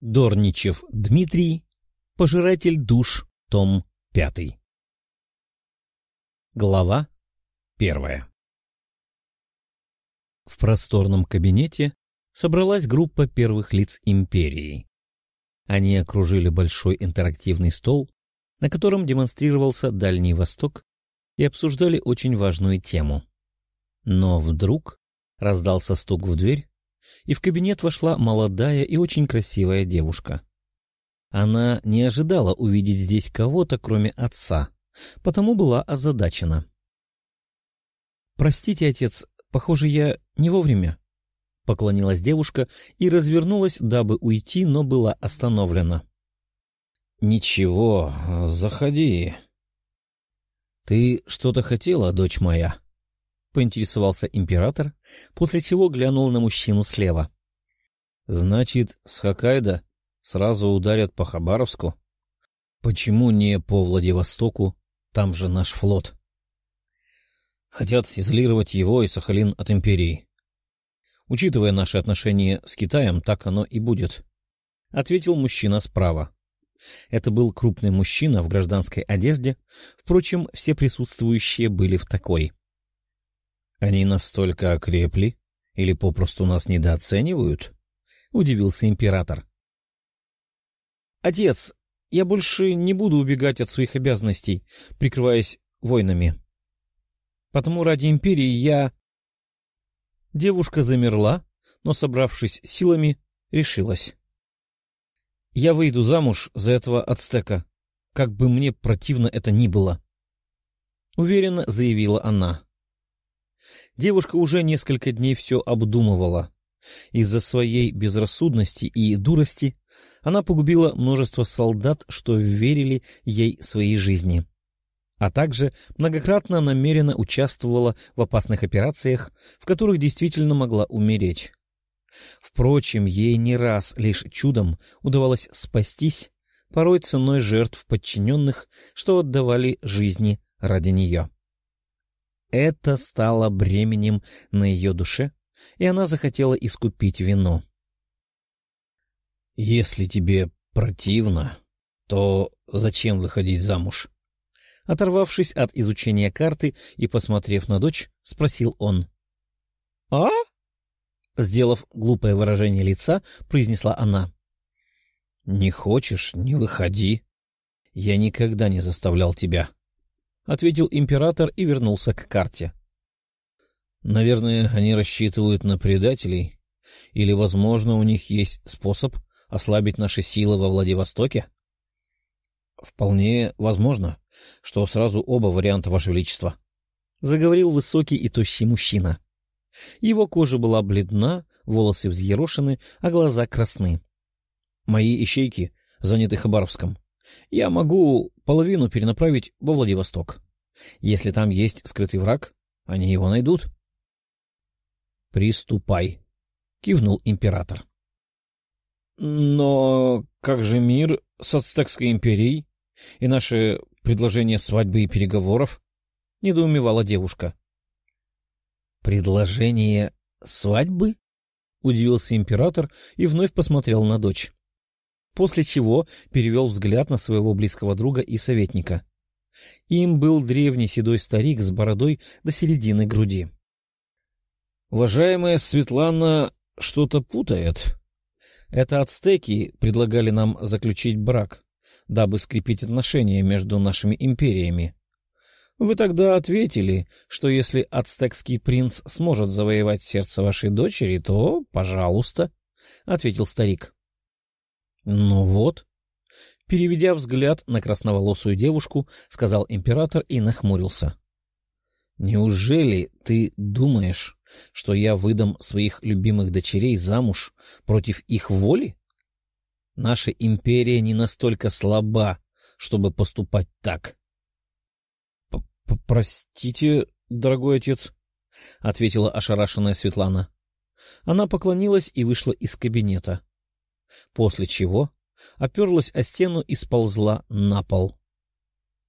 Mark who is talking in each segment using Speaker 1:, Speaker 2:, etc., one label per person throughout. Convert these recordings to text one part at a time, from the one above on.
Speaker 1: Дорничев Дмитрий, Пожиратель душ, том 5. Глава первая. В просторном кабинете собралась группа первых лиц империи. Они окружили большой интерактивный стол, на котором демонстрировался Дальний Восток, и обсуждали очень важную тему. Но вдруг раздался стук в дверь, и в кабинет вошла молодая и очень красивая девушка. Она не ожидала увидеть здесь кого-то, кроме отца, потому была озадачена. — Простите, отец, похоже, я не вовремя. — поклонилась девушка и развернулась, дабы уйти, но была остановлена. — Ничего, заходи. — Ты что-то хотела, дочь моя? — поинтересовался император, после чего глянул на мужчину слева. — Значит, с Хоккайдо сразу ударят по Хабаровску? Почему не по Владивостоку? Там же наш флот. Хотят изолировать его и Сахалин от империи. Учитывая наши отношения с Китаем, так оно и будет. — ответил мужчина справа. Это был крупный мужчина в гражданской одежде, впрочем, все присутствующие были в такой. Они настолько окрепли или попросту нас недооценивают? — удивился император. — Отец, я больше не буду убегать от своих обязанностей, прикрываясь войнами. Потому ради империи я... Девушка замерла, но, собравшись силами, решилась. — Я выйду замуж за этого ацтека, как бы мне противно это ни было. — уверенно заявила она. Девушка уже несколько дней все обдумывала. Из-за своей безрассудности и дурости она погубила множество солдат, что верили ей своей жизни. А также многократно намеренно участвовала в опасных операциях, в которых действительно могла умереть. Впрочем, ей не раз лишь чудом удавалось спастись, порой ценой жертв подчиненных, что отдавали жизни ради нее. Это стало бременем на ее душе, и она захотела искупить вину. «Если тебе противно, то зачем выходить замуж?» Оторвавшись от изучения карты и посмотрев на дочь, спросил он. «А?» Сделав глупое выражение лица, произнесла она. «Не хочешь — не выходи. Я никогда не заставлял тебя. — ответил император и вернулся к карте. «Наверное, они рассчитывают на предателей, или, возможно, у них есть способ ослабить наши силы во Владивостоке?» «Вполне возможно, что сразу оба варианта, Ваше Величество», — заговорил высокий и тощий мужчина. Его кожа была бледна, волосы взъерошены, а глаза красны. «Мои ищейки заняты Хабаровском. Я могу половину перенаправить во Владивосток. Если там есть скрытый враг, они его найдут. — Приступай, — кивнул император. — Но как же мир с Ацтекской империей и наше предложение свадьбы и переговоров? — недоумевала девушка. — Предложение свадьбы? — удивился император и вновь посмотрел на дочь после чего перевел взгляд на своего близкого друга и советника. Им был древний седой старик с бородой до середины груди. — Уважаемая Светлана что-то путает. Это ацтеки предлагали нам заключить брак, дабы скрепить отношения между нашими империями. Вы тогда ответили, что если ацтекский принц сможет завоевать сердце вашей дочери, то пожалуйста, — ответил старик. — Ну вот. Переведя взгляд на красноволосую девушку, сказал император и нахмурился. — Неужели ты думаешь, что я выдам своих любимых дочерей замуж против их воли? Наша империя не настолько слаба, чтобы поступать так. — Простите, дорогой отец, — ответила ошарашенная Светлана. Она поклонилась и вышла из кабинета. — после чего оперлась о стену и сползла на пол.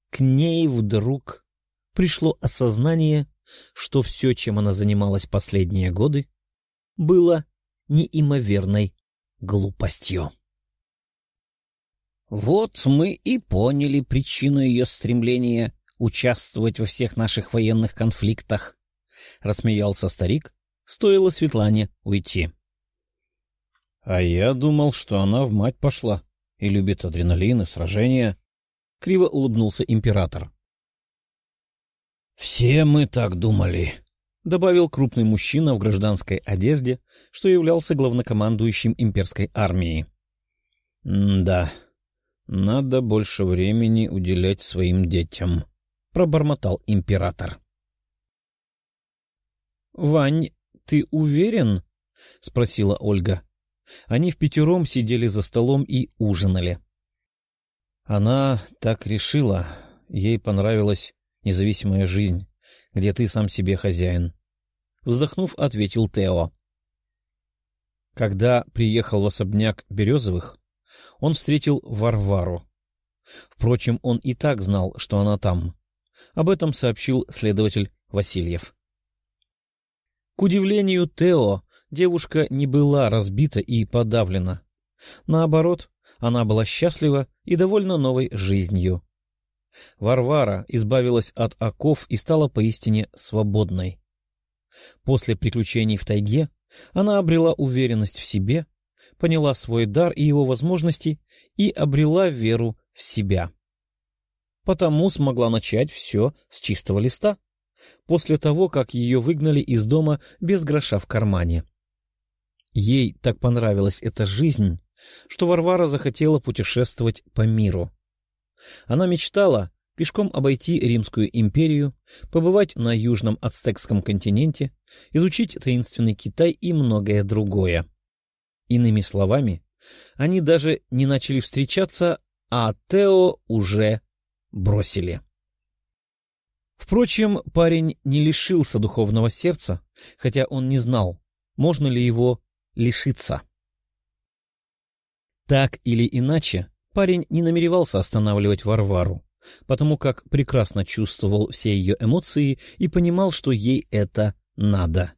Speaker 1: К ней вдруг пришло осознание, что все, чем она занималась последние годы, было неимоверной глупостью.
Speaker 2: Вот мы и поняли причину ее стремления участвовать во всех наших военных конфликтах, — рассмеялся старик, стоило Светлане уйти.
Speaker 1: — А я думал, что она в мать пошла и любит адреналин и сражения, — криво улыбнулся император.
Speaker 2: — Все мы так думали, — добавил крупный мужчина в гражданской одежде, что являлся главнокомандующим имперской армией.
Speaker 1: — Да, надо больше времени уделять своим детям, — пробормотал император.
Speaker 2: — Вань, ты уверен? — спросила Ольга. Они в пятером сидели за столом и ужинали.
Speaker 1: Она так решила. Ей понравилась независимая жизнь, где ты сам себе хозяин. Вздохнув, ответил Тео. Когда приехал в особняк Березовых, он встретил Варвару. Впрочем, он и так знал, что она там. Об этом сообщил следователь Васильев. К удивлению Тео, девушка не была разбита и подавлена. Наоборот, она была счастлива и довольна новой жизнью. Варвара избавилась от оков и стала поистине свободной. После приключений в тайге она обрела уверенность в себе, поняла свой дар и его возможности и обрела веру в себя. Потому смогла начать все с чистого листа, после того, как ее выгнали из дома без гроша в кармане. Ей так понравилась эта жизнь, что Варвара захотела путешествовать по миру. Она мечтала пешком обойти Римскую империю, побывать на Южном Ацтекском континенте, изучить таинственный Китай и многое другое. Иными словами, они даже не начали встречаться, а Тео уже бросили. Впрочем, парень не лишился духовного сердца, хотя он не знал, можно ли его лишиться. Так или иначе, парень не намеревался останавливать Варвару, потому как прекрасно чувствовал все ее эмоции и понимал, что ей это надо.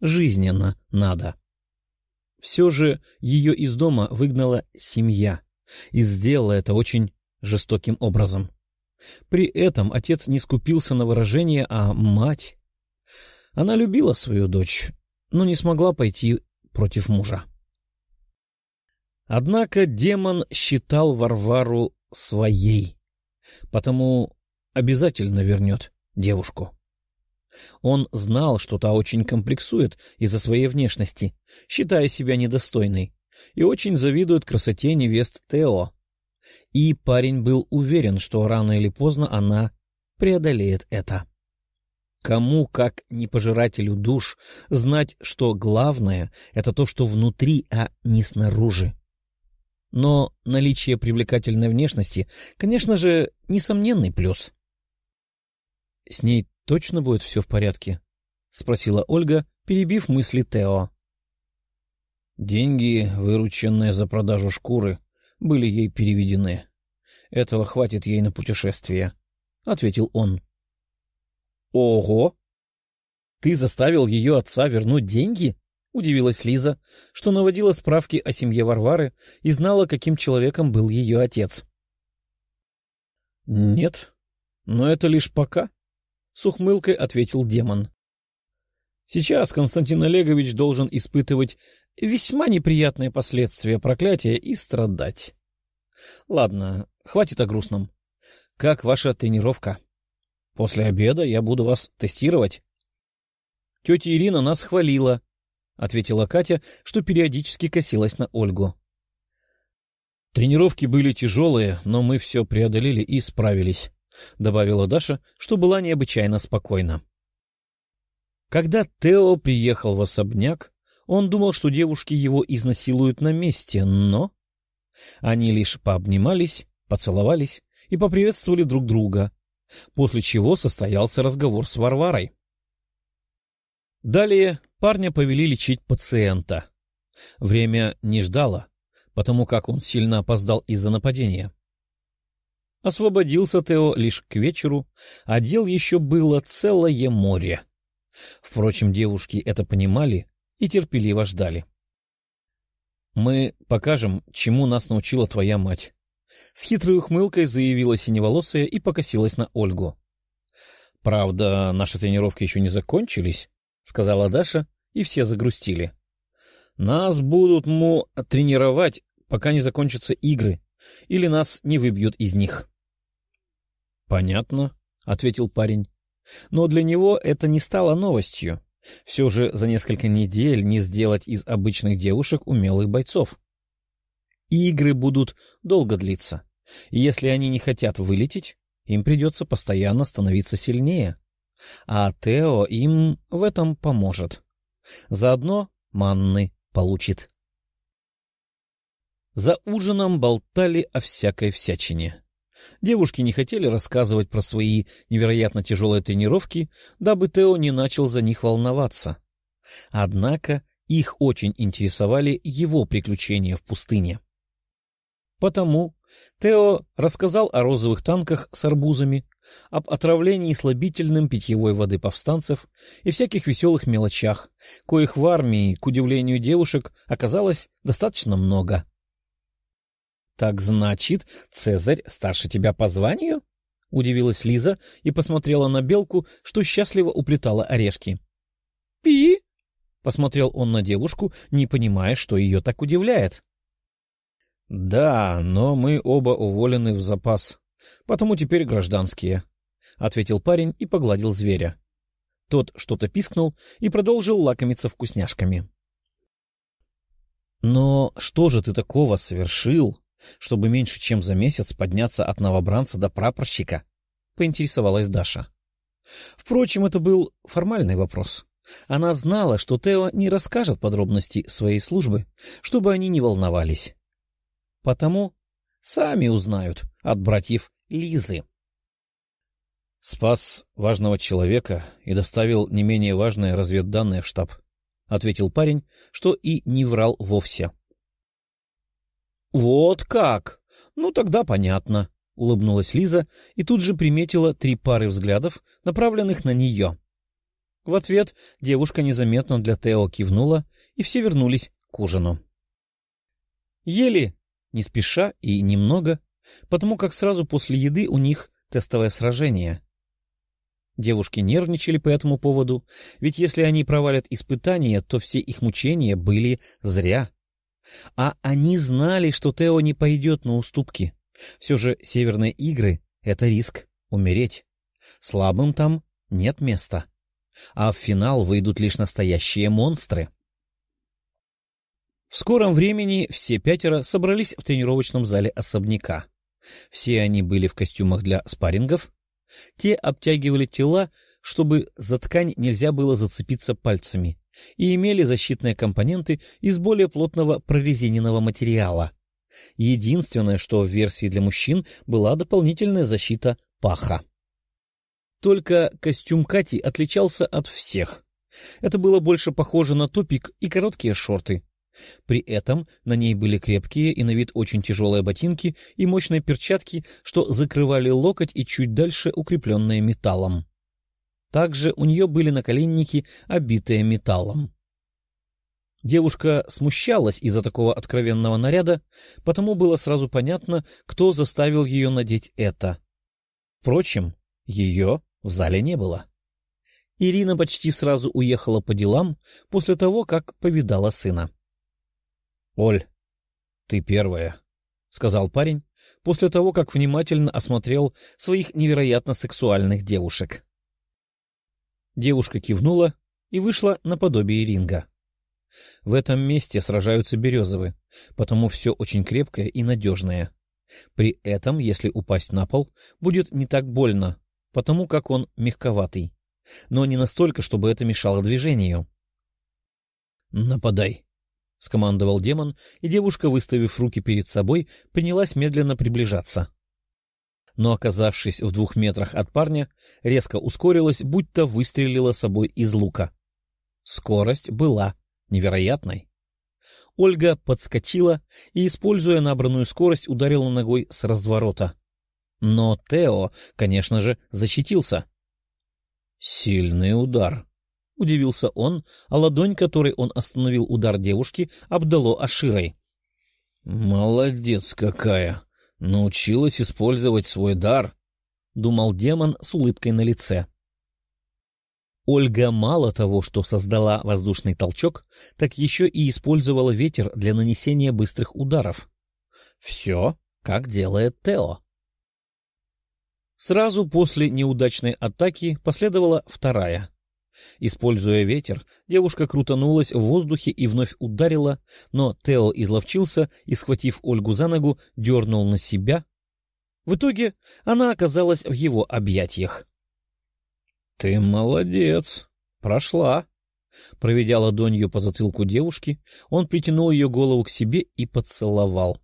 Speaker 1: Жизненно надо. Все же ее из дома выгнала семья, и сделала это очень жестоким образом. При этом отец не скупился на выражение, а мать... Она любила свою дочь, но не смогла пойти против мужа. Однако демон считал Варвару своей, потому обязательно вернет девушку. Он знал, что та очень комплексует из-за своей внешности, считая себя недостойной, и очень завидует красоте невест Тео. И парень был уверен, что рано или поздно она преодолеет это. Кому, как не пожирателю душ, знать, что главное — это то, что внутри, а не снаружи. Но наличие привлекательной внешности, конечно же, несомненный плюс. — С ней точно будет все в порядке? — спросила Ольга, перебив мысли Тео. Деньги, вырученные за продажу шкуры, были ей переведены. Этого хватит ей на путешествие, — ответил он. — Ого! Ты заставил ее отца вернуть деньги? — удивилась Лиза, что наводила справки о семье Варвары и знала, каким человеком был ее отец. — Нет, но это лишь пока, — с ухмылкой ответил демон. Сейчас Константин Олегович должен испытывать весьма неприятные последствия проклятия и страдать. Ладно, хватит о грустном. Как ваша тренировка? После обеда я буду вас тестировать. Тетя Ирина нас хвалила, — ответила Катя, что периодически косилась на Ольгу. «Тренировки были тяжелые, но мы все преодолели и справились», — добавила Даша, что была необычайно спокойна. Когда Тео приехал в особняк, он думал, что девушки его изнасилуют на месте, но... Они лишь пообнимались, поцеловались и поприветствовали друг друга, после чего состоялся разговор с Варварой. Далее парня повели лечить пациента. Время не ждало, потому как он сильно опоздал из-за нападения. Освободился Тео лишь к вечеру, а дел еще было целое море. Впрочем, девушки это понимали и терпеливо ждали. — Мы покажем, чему нас научила твоя мать.
Speaker 2: — с хитрой ухмылкой заявила синеволосая и покосилась на Ольгу. — Правда, наши тренировки еще не закончились, — сказала Даша, и все загрустили. — Нас будут, му, тренировать, пока не закончатся игры, или нас не выбьют из них. — Понятно, — ответил парень. Но для него это не стало новостью. Все же за несколько недель не сделать из обычных девушек умелых бойцов. Игры будут долго длиться, и если они не хотят вылететь, им придется постоянно становиться сильнее. А Тео им в этом поможет. Заодно манны получит. За ужином болтали о всякой всячине. Девушки не хотели рассказывать про свои невероятно тяжелые тренировки, дабы Тео не начал за них волноваться. Однако их очень интересовали его приключения в пустыне. Потому Тео рассказал о розовых танках с арбузами, об отравлении слабительным питьевой воды повстанцев и всяких веселых мелочах, коих в армии, к удивлению девушек, оказалось достаточно много. — Так значит, Цезарь старше тебя по званию? — удивилась Лиза и посмотрела на белку, что счастливо уплетала орешки. — Пи! — посмотрел он на девушку, не понимая, что ее так удивляет. — Да, но мы оба уволены в запас, потому теперь гражданские, — ответил парень и погладил зверя. Тот что-то пискнул и продолжил лакомиться вкусняшками. — Но что же ты такого совершил, чтобы меньше чем за месяц подняться от новобранца до прапорщика? — поинтересовалась Даша. Впрочем, это был формальный вопрос. Она знала, что Тео не расскажет подробности своей службы, чтобы они не волновались. Потому сами узнают от братьев Лизы. «Спас важного человека и доставил не менее важные разведданные в штаб», — ответил парень, что и не врал вовсе. «Вот как! Ну, тогда понятно», — улыбнулась Лиза и тут же приметила три пары взглядов, направленных на нее. В ответ девушка незаметно для Тео кивнула, и все вернулись к ужину. Ели не спеша и немного, потому как сразу после еды у них тестовое сражение. Девушки нервничали по этому поводу, ведь если они провалят испытания, то все их мучения были зря. А они знали, что Тео не пойдет на уступки. Все же северные игры — это риск — умереть. Слабым там нет места. А в финал выйдут лишь настоящие монстры. В скором времени все пятеро собрались в тренировочном зале особняка. Все они были в костюмах для спаррингов. Те обтягивали тела, чтобы за ткань нельзя было зацепиться пальцами, и имели защитные компоненты из более плотного прорезиненного материала. Единственное, что в версии для мужчин была дополнительная защита паха. Только костюм Кати отличался от всех. Это было больше похоже на топик и короткие шорты, при этом на ней были крепкие и на вид очень тяжелые ботинки и мощные перчатки, что закрывали локоть и чуть дальше укрепленные металлом. Также у нее были наколенники, обитые металлом. Девушка смущалась из-за такого откровенного наряда, потому было сразу понятно, кто заставил ее надеть это. Впрочем, ее в зале не было. Ирина почти сразу уехала по делам после того, как повидала сына. Оль, ты первая, — сказал парень после того, как внимательно осмотрел своих невероятно сексуальных девушек. Девушка кивнула и вышла наподобие ринга. В этом месте сражаются березовы, потому все очень крепкое и надежное. При этом, если упасть на пол, будет не так больно, потому как он мягковатый, но не настолько, чтобы это мешало движению. — Нападай, — скомандовал демон, и девушка, выставив руки перед собой, принялась медленно приближаться. Но, оказавшись в двух метрах от парня, резко ускорилась, будто выстрелила собой из лука. Скорость была невероятной. Ольга подскочила и, используя набранную скорость, ударила ногой с разворота. Но Тео, конечно же, защитился. Сильный удар. — удивился он, а ладонь, которой он остановил удар девушки, обдало Аширой. — Молодец какая! Научилась использовать свой дар, — думал демон с улыбкой на лице.
Speaker 1: Ольга мало того, что создала воздушный толчок, так еще и использовала ветер для нанесения быстрых ударов. Все, как делает Тео. Сразу после неудачной атаки последовала вторая. Используя ветер, девушка крутанулась в воздухе и вновь ударила, но Тео изловчился и, схватив Ольгу за ногу, дернул на себя. В итоге она оказалась в его объятиях.
Speaker 2: — Ты молодец. Прошла. Проведя ладонью по затылку девушки, он притянул ее голову к себе и поцеловал.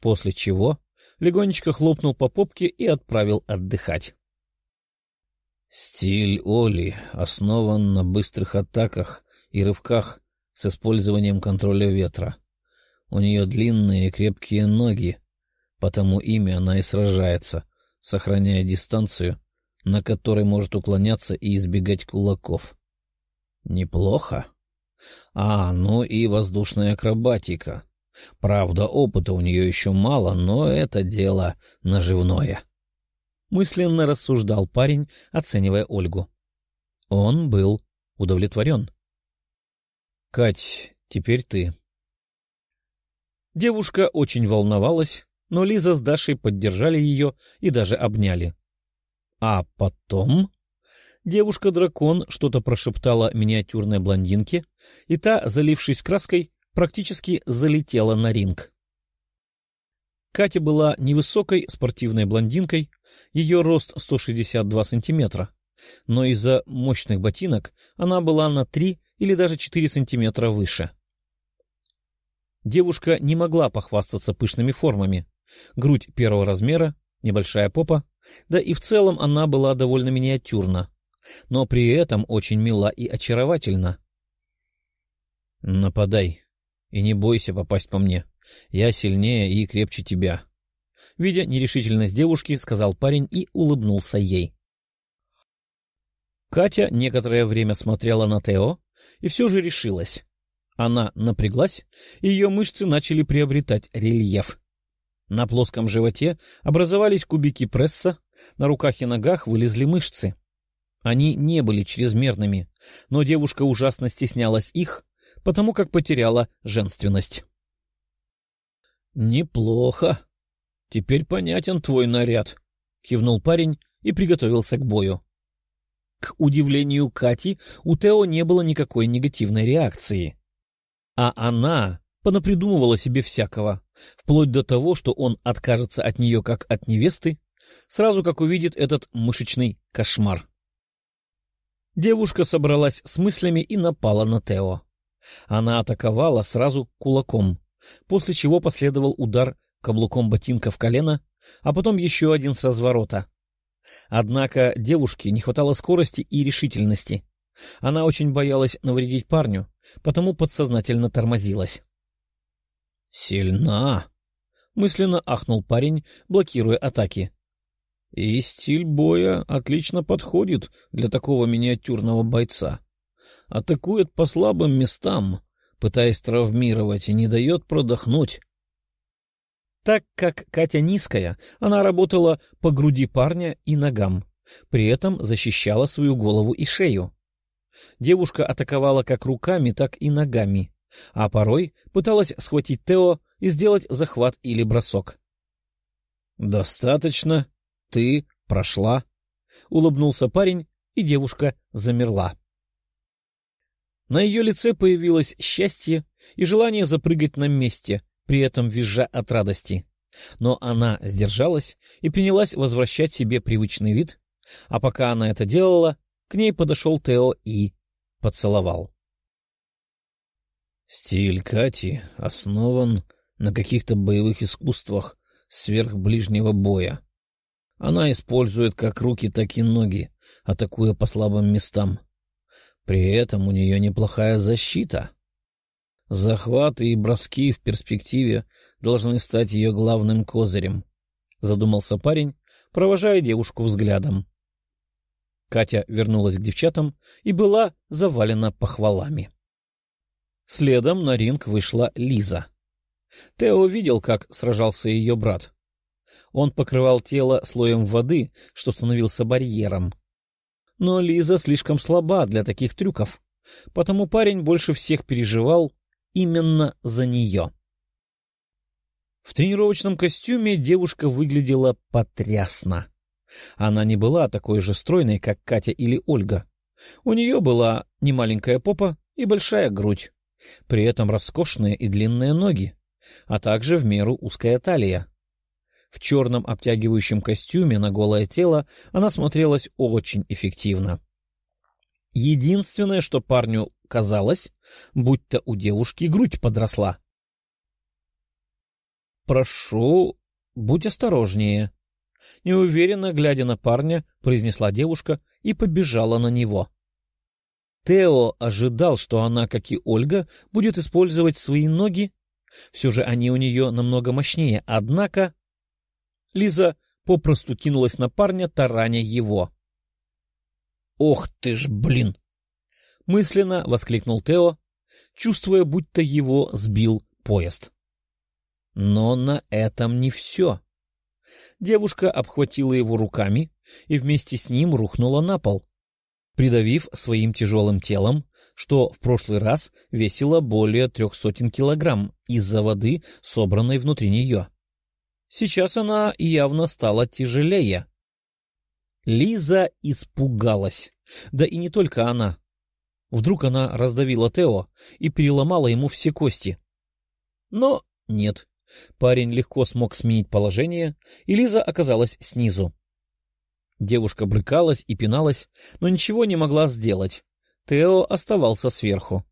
Speaker 2: После чего легонечко хлопнул по попке и отправил отдыхать. Стиль Оли основан на быстрых атаках и рывках с использованием контроля ветра. У нее длинные крепкие ноги, потому ими она и сражается, сохраняя дистанцию на которой может уклоняться и избегать кулаков. Неплохо. А, ну и воздушная акробатика. Правда, опыта у нее еще мало, но это дело наживное.
Speaker 1: Мысленно рассуждал парень, оценивая Ольгу. Он был удовлетворен.
Speaker 2: — Кать, теперь ты.
Speaker 1: Девушка очень волновалась, но Лиза с Дашей поддержали ее и даже обняли. А потом девушка-дракон что-то прошептала миниатюрной блондинке, и та, залившись краской, практически залетела на ринг. Катя была невысокой спортивной блондинкой, ее рост 162 сантиметра, но из-за мощных ботинок она была на 3 или даже 4 сантиметра выше. Девушка не могла похвастаться пышными формами. Грудь первого размера, небольшая попа, да и в целом она была довольно миниатюрна, но при этом очень мила и очаровательна.
Speaker 2: — Нападай и не бойся попасть по мне. Я сильнее и крепче тебя.
Speaker 1: Видя нерешительность девушки, сказал парень и улыбнулся ей. Катя некоторое время смотрела на Тео и все же решилась. Она напряглась, и ее мышцы начали приобретать рельеф. На плоском животе образовались кубики пресса, на руках и ногах вылезли мышцы. Они не были чрезмерными, но девушка ужасно стеснялась их, потому как потеряла женственность.
Speaker 2: — Неплохо. Теперь понятен твой наряд, — кивнул парень и приготовился к бою.
Speaker 1: К удивлению Кати, у Тео не было никакой негативной реакции. А она понапридумывала себе всякого, вплоть до того, что он откажется от нее как от невесты, сразу как увидит этот мышечный кошмар. Девушка собралась с мыслями и напала на Тео. Она атаковала сразу кулаком, после чего последовал удар каблуком ботинка в колено, а потом еще один с разворота. Однако девушке не хватало скорости и решительности. Она очень боялась навредить парню, потому подсознательно тормозилась.
Speaker 2: «Сильна!» — мысленно ахнул парень, блокируя атаки. «И стиль боя отлично подходит для такого миниатюрного бойца. Атакует по слабым местам, пытаясь травмировать, и не дает продохнуть».
Speaker 1: Так как Катя низкая, она работала по груди парня и ногам, при этом защищала свою голову и шею. Девушка атаковала как руками, так и ногами, а порой пыталась схватить Тео и сделать захват или бросок.
Speaker 2: — Достаточно. Ты прошла.
Speaker 1: — улыбнулся парень, и девушка замерла. На ее лице появилось счастье и желание запрыгать на месте, при этом визжа от радости. Но она сдержалась и принялась возвращать себе привычный вид, а пока она это делала, к ней подошел Тео и поцеловал.
Speaker 2: Стиль Кати основан на каких-то боевых искусствах сверхближнего боя. Она использует как руки, так и ноги, атакуя по слабым местам. При этом у нее неплохая защита. Захваты и броски в перспективе должны стать ее главным козырем, — задумался парень, провожая девушку взглядом.
Speaker 1: Катя вернулась к девчатам и была завалена похвалами. Следом на ринг вышла Лиза. Тео видел, как сражался ее брат.
Speaker 2: Он покрывал тело слоем воды, что становился барьером. Но Лиза слишком слаба для таких трюков, потому парень больше всех переживал именно за нее. В тренировочном костюме девушка выглядела потрясно. Она не была такой же стройной, как Катя или Ольга. У нее была немаленькая попа и большая грудь, при этом роскошные и длинные ноги, а также в меру узкая талия. В черном обтягивающем костюме на голое тело она смотрелась очень эффективно. Единственное, что парню казалось, будто у девушки грудь подросла. «Прошу, будь осторожнее», неуверенно глядя на парня, произнесла девушка и побежала на него. Тео ожидал, что она, как и Ольга, будет использовать свои ноги. Все же они у нее намного мощнее, однако... Лиза попросту кинулась на парня, тараня его. «Ох ты ж, блин!» — мысленно воскликнул Тео, чувствуя, будто его сбил поезд. Но на этом не все. Девушка обхватила его руками и вместе с ним рухнула на пол, придавив своим тяжелым телом, что в прошлый раз весило более трех сотен килограмм из-за воды, собранной внутри нее. Сейчас она явно стала тяжелее. Лиза испугалась. Да и не только она. Вдруг она раздавила Тео и переломала ему все кости. Но нет. Парень легко смог сменить положение, и Лиза оказалась снизу. Девушка брыкалась и пиналась, но ничего не могла сделать. Тео оставался сверху.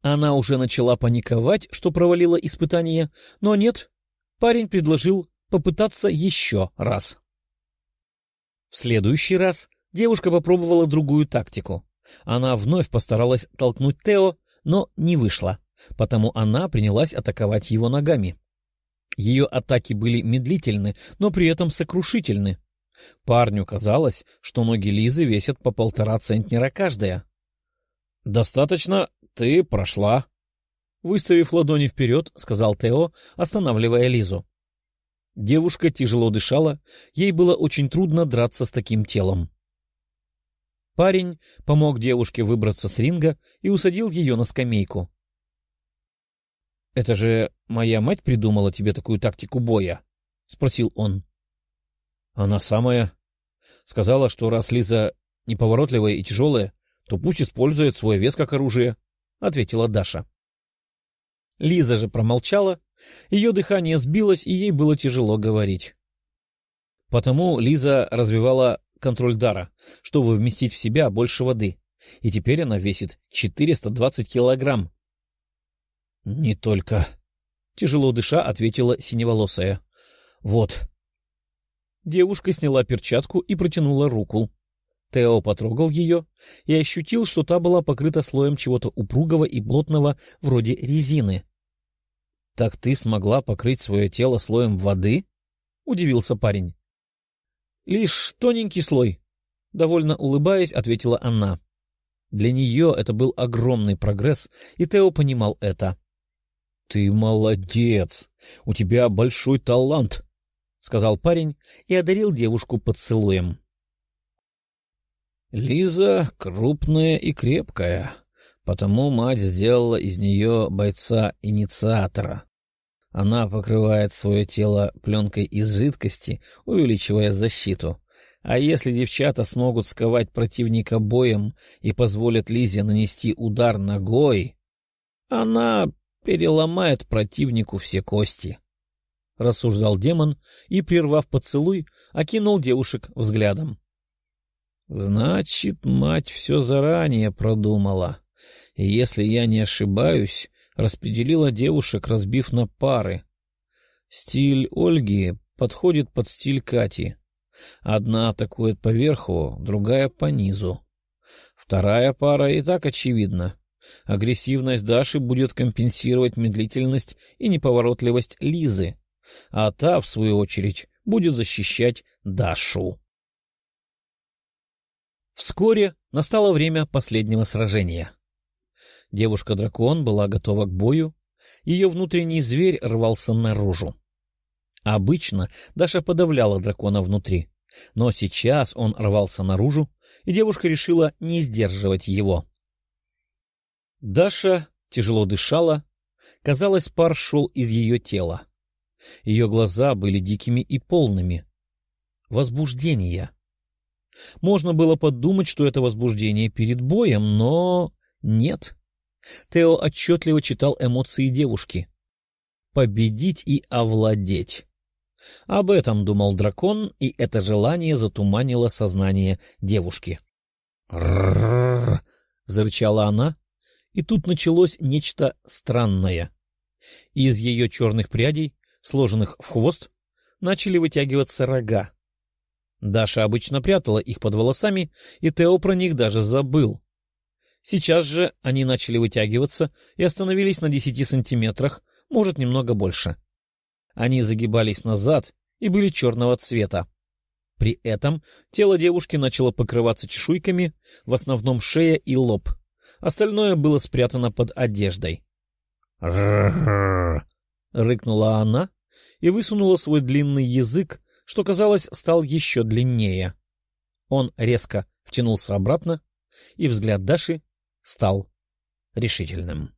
Speaker 2: Она уже начала паниковать, что провалила испытание, но нет, парень предложил попытаться еще раз. В следующий раз девушка попробовала другую тактику. Она вновь постаралась толкнуть Тео, но не вышло потому она принялась атаковать его ногами. Ее атаки были медлительны, но при этом сокрушительны. Парню казалось, что ноги Лизы весят по полтора центнера каждая. — Достаточно, ты прошла. Выставив ладони вперед, сказал Тео, останавливая Лизу. Девушка тяжело дышала, ей было очень трудно драться с таким телом. Парень помог девушке выбраться с ринга и усадил ее на скамейку. — Это же моя мать придумала тебе такую тактику боя? — спросил он. — Она самая. Сказала, что раз Лиза неповоротливая и тяжелая, то пусть использует свой вес как оружие, — ответила Даша. Лиза же промолчала, ее дыхание сбилось, и ей было тяжело говорить. Потому Лиза развивала контроль дара, чтобы вместить в себя больше воды, и теперь она весит 420 килограмм, — Не только. — тяжело дыша ответила синеволосая. — Вот. Девушка сняла перчатку и протянула руку. Тео потрогал ее и ощутил, что та была покрыта слоем чего-то упругого и плотного, вроде резины. — Так ты смогла покрыть свое тело слоем воды? — удивился парень. — Лишь тоненький слой, — довольно улыбаясь, ответила она. Для нее это был огромный прогресс, и Тео понимал это. — Ты молодец! У тебя большой талант! — сказал парень и одарил девушку поцелуем. Лиза крупная и крепкая, потому мать сделала из нее бойца-инициатора. Она покрывает свое тело пленкой из жидкости, увеличивая защиту. А если девчата смогут сковать противника боем и позволят Лизе нанести удар ногой, она переломает противнику все кости. — рассуждал демон и, прервав поцелуй, окинул девушек взглядом. — Значит, мать все заранее продумала. И, если я не ошибаюсь, распределила девушек, разбив на пары. Стиль Ольги подходит под стиль Кати. Одна атакует поверху, другая — по низу. Вторая пара и так очевидна. Агрессивность Даши будет компенсировать медлительность и неповоротливость Лизы, а та, в свою очередь, будет защищать Дашу. Вскоре настало время последнего сражения. Девушка-дракон была готова к бою, ее внутренний зверь рвался наружу. Обычно Даша подавляла дракона внутри, но сейчас он рвался наружу, и девушка решила не сдерживать его. Даша тяжело дышала, казалось, пар шел из ее тела. Ее глаза были дикими и полными. Возбуждение. Можно было подумать, что это возбуждение перед боем, но нет. Тео отчетливо читал эмоции девушки. Победить и овладеть. Об этом думал дракон, и это желание затуманило сознание девушки. «Рррррр!» — зарычала она, и тут началось нечто странное. Из ее черных прядей, сложенных в хвост, начали вытягиваться рога. Даша обычно прятала их под волосами, и Тео про них даже забыл. Сейчас же они начали вытягиваться и остановились на десяти сантиметрах, может, немного больше. Они загибались назад и были черного цвета. При этом тело девушки начало покрываться чешуйками, в основном шея и лоб. Остальное было спрятано под одеждой. рыкнула она и высунула свой длинный язык, что, казалось, стал еще длиннее. Он резко втянулся обратно, и взгляд Даши стал решительным.